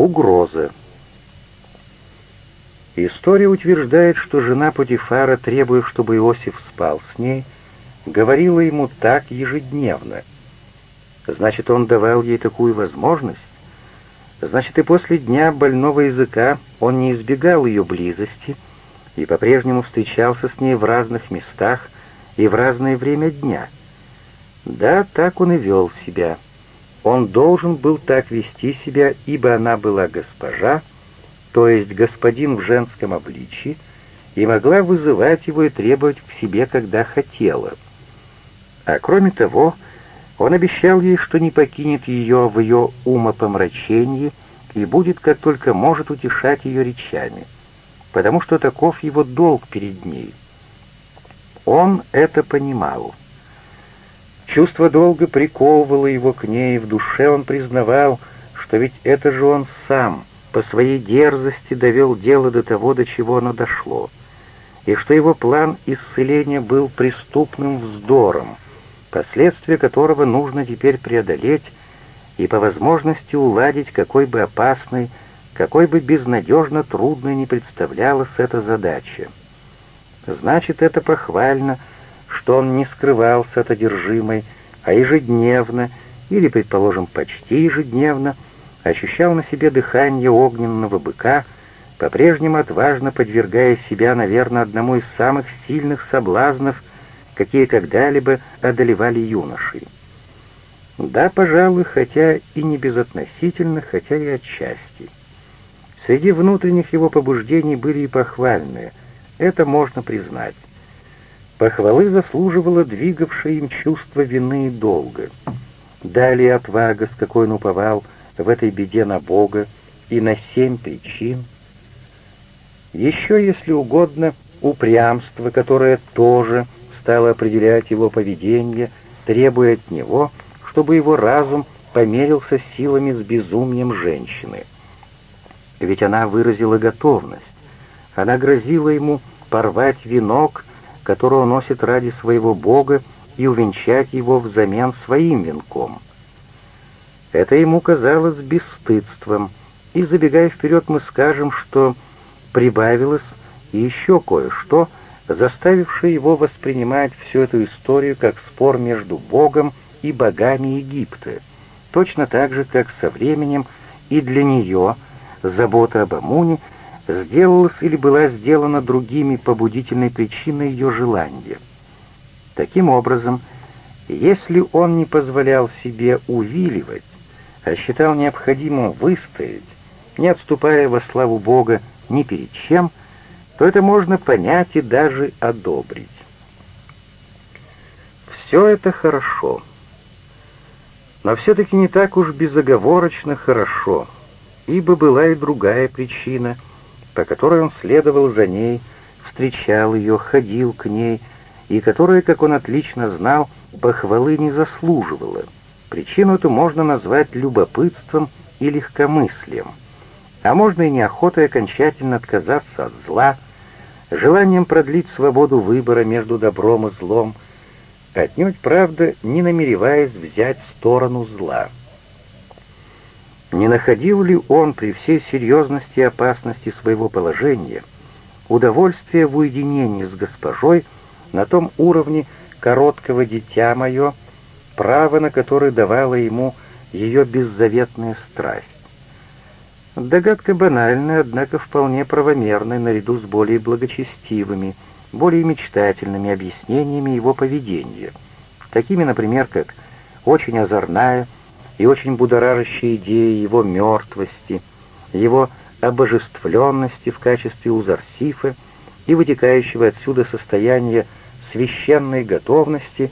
Угроза. История утверждает, что жена Путифара, требуя, чтобы Иосиф спал с ней, говорила ему так ежедневно. Значит, он давал ей такую возможность? Значит, и после дня больного языка он не избегал ее близости и по-прежнему встречался с ней в разных местах и в разное время дня. Да, так он и вел себя. Он должен был так вести себя, ибо она была госпожа, то есть господин в женском обличии, и могла вызывать его и требовать к себе, когда хотела. А кроме того, он обещал ей, что не покинет ее в ее умопомрачении и будет, как только может, утешать ее речами, потому что таков его долг перед ней. Он это понимал. Чувство долга приковывало его к ней, и в душе он признавал, что ведь это же он сам по своей дерзости довел дело до того, до чего оно дошло, и что его план исцеления был преступным вздором, последствия которого нужно теперь преодолеть и по возможности уладить, какой бы опасной, какой бы безнадежно трудной не представлялась эта задача. Значит, это похвально, что он не скрывался от одержимой, а ежедневно, или, предположим, почти ежедневно, ощущал на себе дыхание огненного быка, по-прежнему отважно подвергая себя, наверное, одному из самых сильных соблазнов, какие когда-либо одолевали юношей. Да, пожалуй, хотя и не безотносительно, хотя и отчасти. Среди внутренних его побуждений были и похвальные, это можно признать. Похвалы заслуживало двигавшее им чувство вины и долга. Далее отвага, с какой он уповал в этой беде на Бога и на семь причин. Еще, если угодно, упрямство, которое тоже стала определять его поведение, требуя от него, чтобы его разум померился силами с безумием женщины. Ведь она выразила готовность. Она грозила ему порвать венок, который он носит ради своего Бога, и увенчать его взамен своим венком. Это ему казалось бесстыдством, и, забегая вперед, мы скажем, что прибавилось еще кое-что — заставивший его воспринимать всю эту историю как спор между Богом и богами Египта, точно так же, как со временем и для нее забота об Амуне сделалась или была сделана другими побудительной причиной ее желания. Таким образом, если он не позволял себе увиливать, а считал необходимым выстоять, не отступая во славу Бога ни перед чем, то это можно понять и даже одобрить. Все это хорошо. Но все-таки не так уж безоговорочно хорошо, ибо была и другая причина, по которой он следовал за ней, встречал ее, ходил к ней, и которая, как он отлично знал, похвалы не заслуживала. Причину эту можно назвать любопытством и легкомыслием, а можно и неохотой окончательно отказаться от зла, желанием продлить свободу выбора между добром и злом, отнюдь, правда, не намереваясь взять сторону зла. Не находил ли он при всей серьезности и опасности своего положения удовольствие в уединении с госпожой на том уровне короткого дитя мое, право на которое давала ему ее беззаветная страсть? Догадка банальная, однако вполне правомерная наряду с более благочестивыми, более мечтательными объяснениями его поведения, такими, например, как очень озорная и очень будоражащая идея его мертвости, его обожествленности в качестве узарсифа и вытекающего отсюда состояния священной готовности,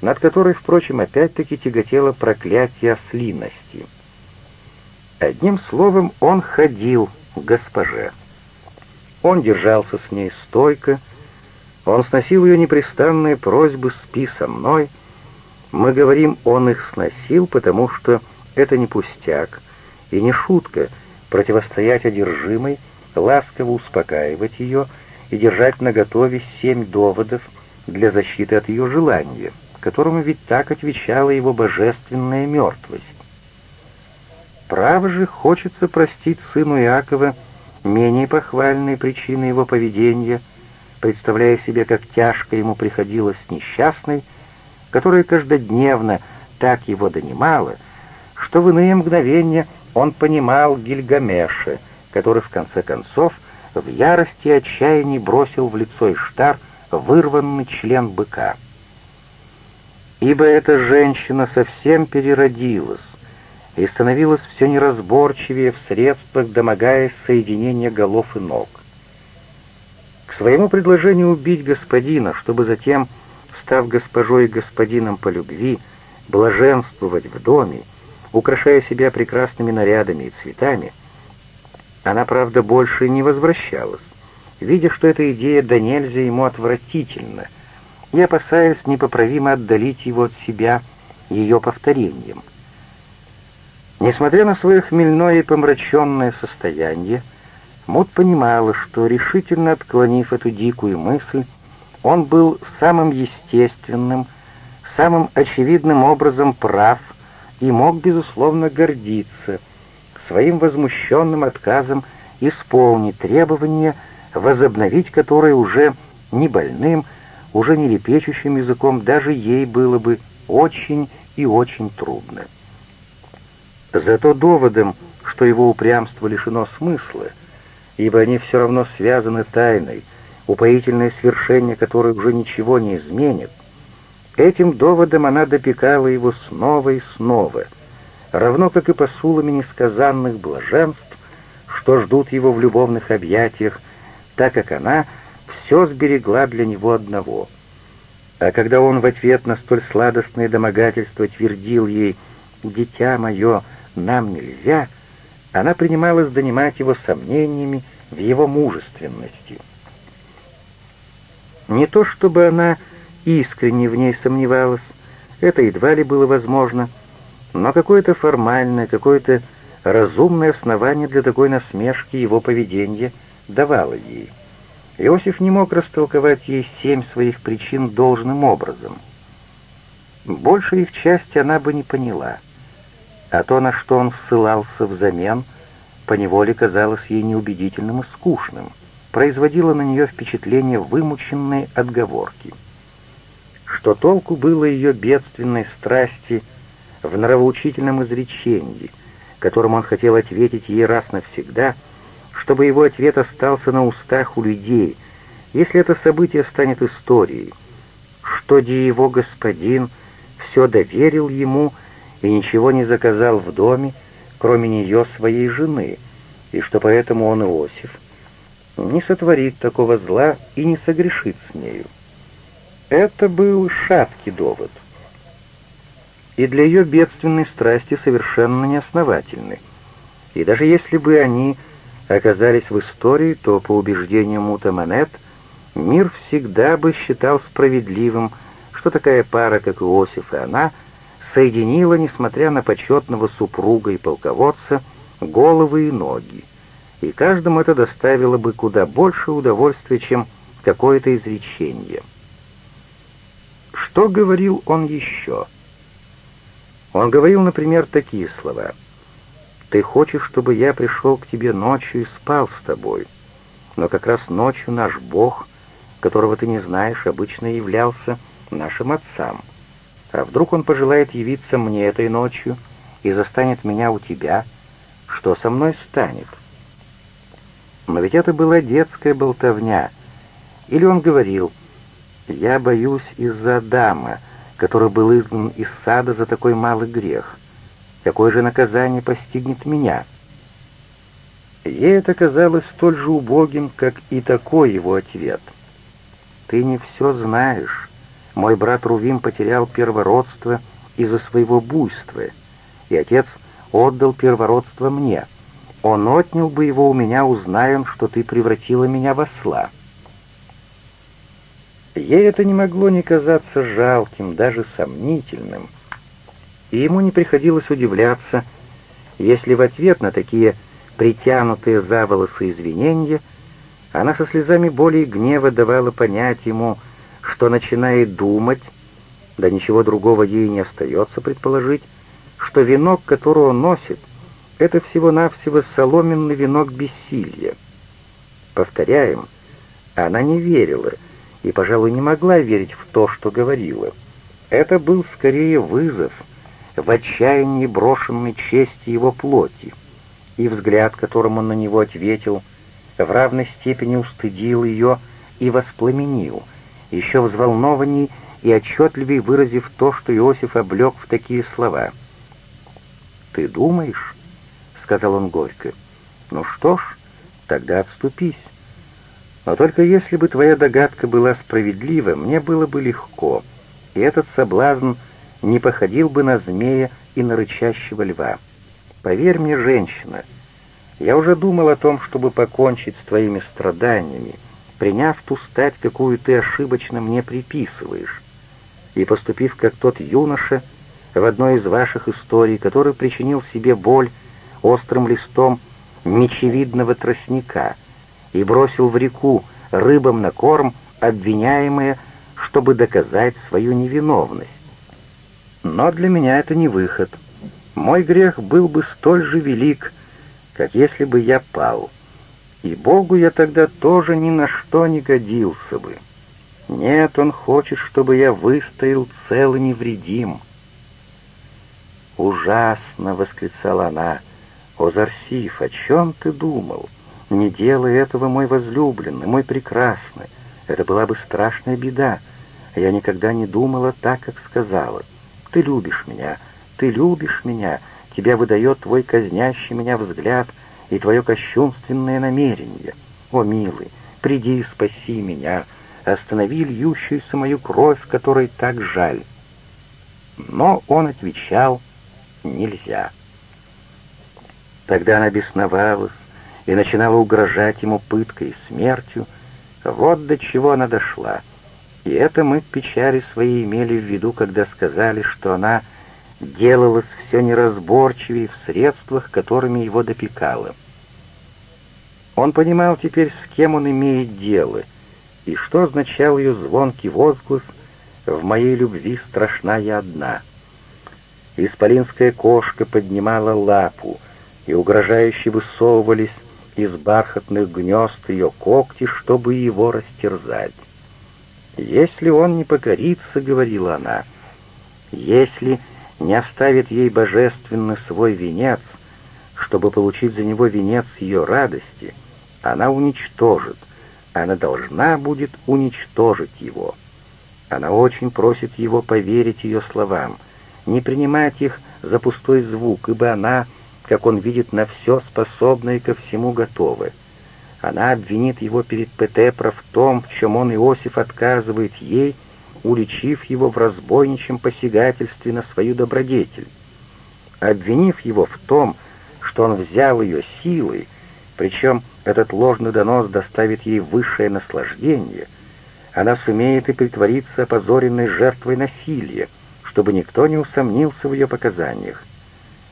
над которой, впрочем, опять-таки тяготело проклятие ослиности — Одним словом, он ходил к госпоже. Он держался с ней стойко, он сносил ее непрестанные просьбы «спи со мной». Мы говорим, он их сносил, потому что это не пустяк и не шутка противостоять одержимой, ласково успокаивать ее и держать наготове семь доводов для защиты от ее желания, которому ведь так отвечала его божественная мертвость. Право же хочется простить сыну Иакова менее похвальные причины его поведения, представляя себе, как тяжко ему приходилось несчастной, которая каждодневно так его донимала, что в иные мгновения он понимал Гильгамеша, который в конце концов в ярости и отчаянии бросил в лицо Иштар вырванный член быка. Ибо эта женщина совсем переродилась и становилась все неразборчивее в средствах, домогаясь соединения голов и ног. К своему предложению убить господина, чтобы затем, став госпожой и господином по любви, блаженствовать в доме, украшая себя прекрасными нарядами и цветами, она, правда, больше не возвращалась, видя, что эта идея до нельзя ему отвратительна, и опасаясь непоправимо отдалить его от себя ее повторением. Несмотря на свое хмельное и помраченное состояние, Мут понимала, что, решительно отклонив эту дикую мысль, он был самым естественным, самым очевидным образом прав и мог, безусловно, гордиться своим возмущенным отказом исполнить требования, возобновить которые уже не больным, уже не лепечущим языком даже ей было бы очень и очень трудно. Зато доводом, что его упрямство лишено смысла, ибо они все равно связаны тайной, упоительное свершение которой уже ничего не изменит, этим доводом она допекала его снова и снова, равно как и посулами несказанных блаженств, что ждут его в любовных объятиях, так как она все сберегла для него одного. А когда он в ответ на столь сладостное домогательство твердил ей «Дитя мое, нам нельзя», она принималась донимать его сомнениями в его мужественности. Не то чтобы она искренне в ней сомневалась, это едва ли было возможно, но какое-то формальное, какое-то разумное основание для такой насмешки его поведения давало ей. Иосиф не мог растолковать ей семь своих причин должным образом. Больше их части она бы не поняла, а то, на что он ссылался взамен, поневоле казалось ей неубедительным и скучным, производило на нее впечатление вымученной отговорки. Что толку было ее бедственной страсти в нравоучительном изречении, которым он хотел ответить ей раз навсегда — чтобы его ответ остался на устах у людей, если это событие станет историей, что де его господин все доверил ему и ничего не заказал в доме, кроме нее своей жены, и что поэтому он, Иосиф, не сотворит такого зла и не согрешит с нею. Это был шаткий довод. И для ее бедственной страсти совершенно неосновательный. И даже если бы они оказались в истории, то, по убеждению Мутаманет, мир всегда бы считал справедливым, что такая пара, как Иосиф и она, соединила, несмотря на почетного супруга и полководца, головы и ноги, и каждому это доставило бы куда больше удовольствия, чем какое-то изречение. Что говорил он еще? Он говорил, например, такие слова — ты хочешь, чтобы я пришел к тебе ночью и спал с тобой. Но как раз ночью наш Бог, которого ты не знаешь, обычно являлся нашим отцам. А вдруг он пожелает явиться мне этой ночью и застанет меня у тебя? Что со мной станет? Но ведь это была детская болтовня. Или он говорил, «Я боюсь из-за Адама, который был изгнан из сада за такой малый грех» какое же наказание постигнет меня? Ей это казалось столь же убогим, как и такой его ответ. «Ты не все знаешь. Мой брат Рувим потерял первородство из-за своего буйства, и отец отдал первородство мне. Он отнял бы его у меня, узная что ты превратила меня в осла». Ей это не могло не казаться жалким, даже сомнительным, и ему не приходилось удивляться, если в ответ на такие притянутые за волосы извинения она со слезами боли и гнева давала понять ему, что начинает думать, да ничего другого ей не остается предположить, что венок, который он носит, это всего-навсего соломенный венок бессилия. Повторяем, она не верила и, пожалуй, не могла верить в то, что говорила. Это был скорее вызов, в отчаянии брошенной чести его плоти, и взгляд, которым он на него ответил, в равной степени устыдил ее и воспламенил, еще взволнованней и отчетливее выразив то, что Иосиф облег в такие слова. «Ты думаешь?» — сказал он горько. «Ну что ж, тогда отступись. Но только если бы твоя догадка была справедлива, мне было бы легко, и этот соблазн не походил бы на змея и на рычащего льва. Поверь мне, женщина, я уже думал о том, чтобы покончить с твоими страданиями, приняв ту стать, какую ты ошибочно мне приписываешь, и поступив как тот юноша в одной из ваших историй, который причинил себе боль острым листом мечевидного тростника и бросил в реку рыбам на корм, обвиняемые, чтобы доказать свою невиновность. Но для меня это не выход. Мой грех был бы столь же велик, как если бы я пал. И Богу я тогда тоже ни на что не годился бы. Нет, Он хочет, чтобы я выстоял цел и невредим. «Ужасно!» — восклицала она. «О, Зарсиф, о чем ты думал? Не делай этого, мой возлюбленный, мой прекрасный. Это была бы страшная беда. Я никогда не думала так, как сказала. Ты любишь меня, ты любишь меня, тебя выдает твой казнящий меня взгляд и твое кощунственное намерение. О, милый, приди и спаси меня, останови льющуюся мою кровь, которой так жаль. Но он отвечал «нельзя». Тогда она бесновалась и начинала угрожать ему пыткой и смертью. Вот до чего она дошла — и это мы печали своей имели в виду, когда сказали, что она делалась все неразборчивее в средствах, которыми его допекала. Он понимал теперь, с кем он имеет дело, и что означал ее звонкий возглас «В моей любви страшна я одна». Исполинская кошка поднимала лапу, и угрожающе высовывались из бархатных гнезд ее когти, чтобы его растерзать. «Если он не покорится, — говорила она, — если не оставит ей божественно свой венец, чтобы получить за него венец ее радости, она уничтожит, она должна будет уничтожить его. Она очень просит его поверить ее словам, не принимать их за пустой звук, ибо она, как он видит, на все способна и ко всему готова. Она обвинит его перед Петепро в том, в чем он, Иосиф, отказывает ей, уличив его в разбойничьем посягательстве на свою добродетель. Обвинив его в том, что он взял ее силой, причем этот ложный донос доставит ей высшее наслаждение, она сумеет и притвориться опозоренной жертвой насилия, чтобы никто не усомнился в ее показаниях.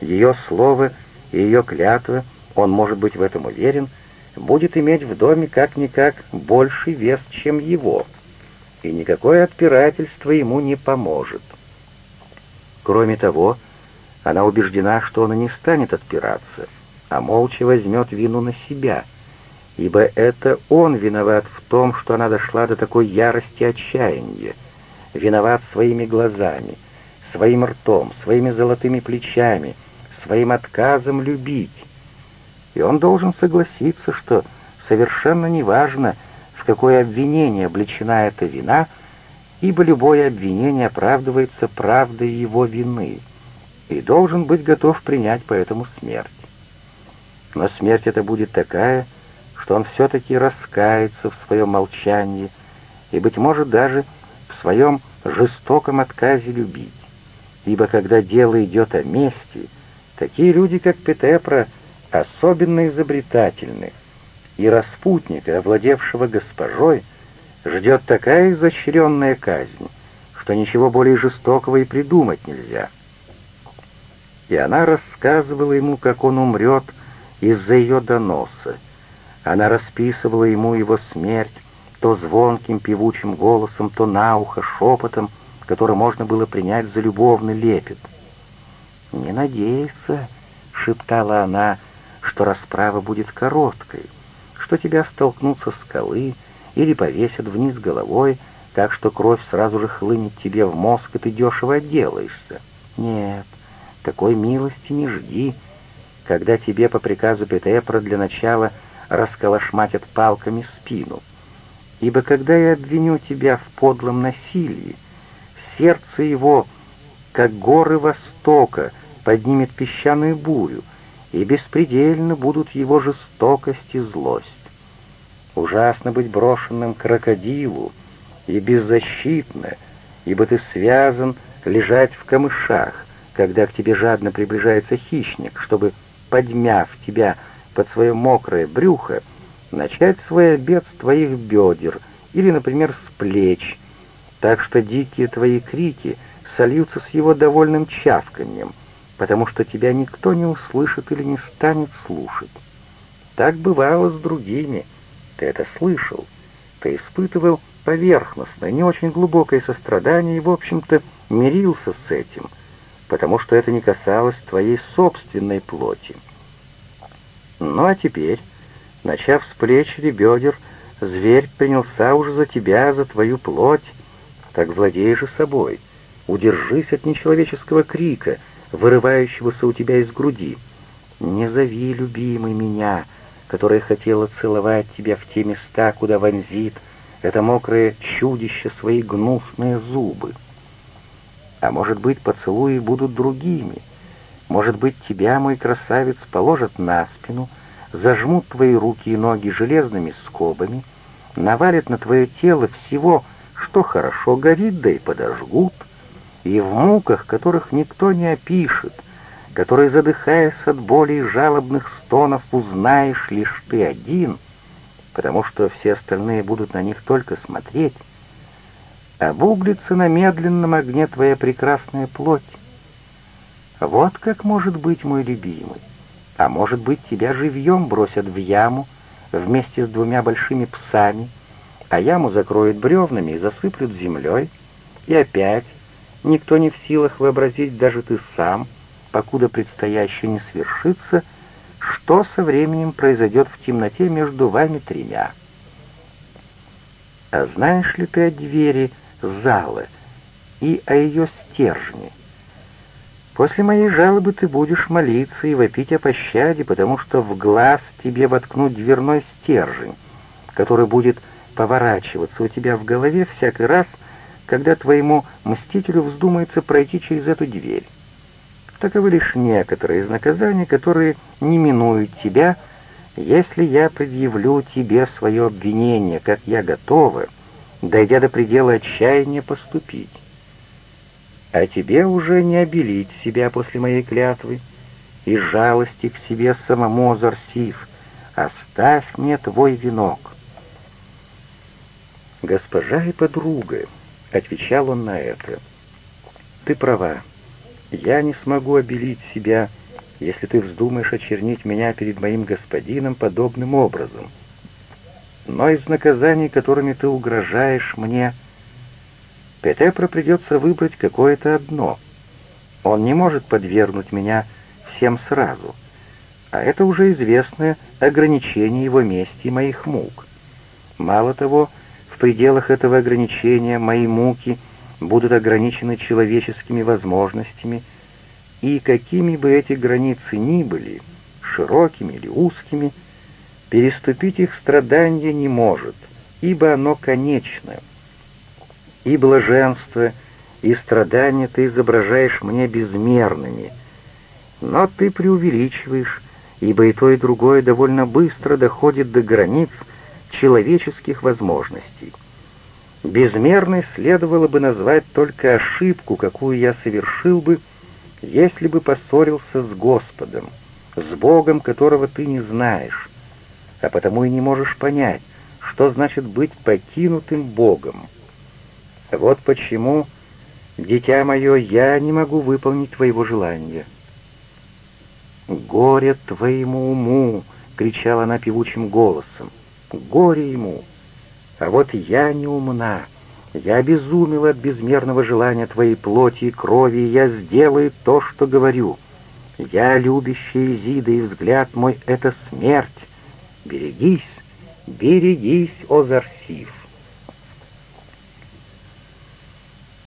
Ее слово и ее клятва, он может быть в этом уверен, — будет иметь в доме как-никак больший вес, чем его, и никакое отпирательство ему не поможет. Кроме того, она убеждена, что он и не станет отпираться, а молча возьмет вину на себя, ибо это он виноват в том, что она дошла до такой ярости отчаяния, виноват своими глазами, своим ртом, своими золотыми плечами, своим отказом любить, и он должен согласиться, что совершенно неважно, в какое обвинение обличена эта вина, ибо любое обвинение оправдывается правдой его вины, и должен быть готов принять поэтому смерть. Но смерть эта будет такая, что он все-таки раскается в своем молчании и, быть может, даже в своем жестоком отказе любить. Ибо когда дело идет о мести, такие люди, как Петепра, — особенно изобретательны, и распутника, овладевшего госпожой, ждет такая изощренная казнь, что ничего более жестокого и придумать нельзя. И она рассказывала ему, как он умрет из-за ее доноса. Она расписывала ему его смерть то звонким певучим голосом, то на ухо шепотом, который можно было принять за любовный лепет. «Не надейся», шептала она, — что расправа будет короткой, что тебя столкнут со скалы или повесят вниз головой, так что кровь сразу же хлынет тебе в мозг, и ты дешево отделаешься. Нет, такой милости не жди, когда тебе по приказу Петепра для начала расколошматят палками спину. Ибо когда я обвиню тебя в подлом насилии, сердце его, как горы Востока, поднимет песчаную бурю, и беспредельно будут его жестокость и злость. Ужасно быть брошенным крокодилу, и беззащитно, ибо ты связан лежать в камышах, когда к тебе жадно приближается хищник, чтобы, подмяв тебя под свое мокрое брюхо, начать свой обед с твоих бедер или, например, с плеч, так что дикие твои крики сольются с его довольным чавканьем, потому что тебя никто не услышит или не станет слушать. Так бывало с другими. Ты это слышал. Ты испытывал поверхностное, не очень глубокое сострадание и, в общем-то, мирился с этим, потому что это не касалось твоей собственной плоти. Ну а теперь, начав с плеч или бедер, зверь принялся уже за тебя, за твою плоть, так владей же собой, удержись от нечеловеческого крика, вырывающегося у тебя из груди. Не зови, любимый, меня, которая хотела целовать тебя в те места, куда вонзит это мокрое чудище свои гнусные зубы. А может быть, поцелуи будут другими. Может быть, тебя, мой красавец, положат на спину, зажмут твои руки и ноги железными скобами, навалят на твое тело всего, что хорошо горит, да и подожгут, и в муках, которых никто не опишет, которые, задыхаясь от боли и жалобных стонов, узнаешь лишь ты один — потому что все остальные будут на них только смотреть, обуглится на медленном огне твоя прекрасная плоть. Вот как может быть, мой любимый. А может быть, тебя живьем бросят в яму вместе с двумя большими псами, а яму закроют бревнами и засыплют землей, и опять никто не в силах вообразить, даже ты сам, покуда предстоящее не свершится — что со временем произойдет в темноте между вами тремя. А знаешь ли ты о двери зала и о ее стержне? После моей жалобы ты будешь молиться и вопить о пощаде, потому что в глаз тебе воткнут дверной стержень, который будет поворачиваться у тебя в голове всякий раз, когда твоему мстителю вздумается пройти через эту дверь. Таковы лишь некоторые из наказаний, которые не минуют тебя, если я предъявлю тебе свое обвинение, как я готова, дойдя до предела отчаяния, поступить. А тебе уже не обелить себя после моей клятвы, и жалости к себе самому Зарсив, оставь мне твой венок. «Госпожа и подруга», — отвечал он на это, — «ты права, я не смогу обелить себя, если ты вздумаешь очернить меня перед моим господином подобным образом. Но из наказаний, которыми ты угрожаешь мне, Петепро придется выбрать какое-то одно. Он не может подвергнуть меня всем сразу, а это уже известное ограничение его мести и моих мук. Мало того, пределах этого ограничения мои муки — будут ограничены человеческими возможностями, и какими бы эти границы ни были, широкими или узкими, переступить их страдание не может, ибо оно конечно. И блаженство, и страдания ты изображаешь мне безмерными, но ты преувеличиваешь, ибо и то, и другое довольно быстро доходит до границ человеческих возможностей. Безмерной следовало бы назвать только ошибку, какую я совершил бы, если бы поссорился с Господом, с Богом, которого ты не знаешь, а потому и не можешь понять, что значит быть покинутым Богом. Вот почему, дитя мое, я не могу выполнить твоего желания. «Горе твоему уму!» — кричала она певучим голосом. «Горе ему!» А вот я не умна. Я обезумела от безмерного желания твоей плоти и крови, и я сделаю то, что говорю. Я любящая Изида, и взгляд мой — это смерть. Берегись, берегись, о Зарсиф.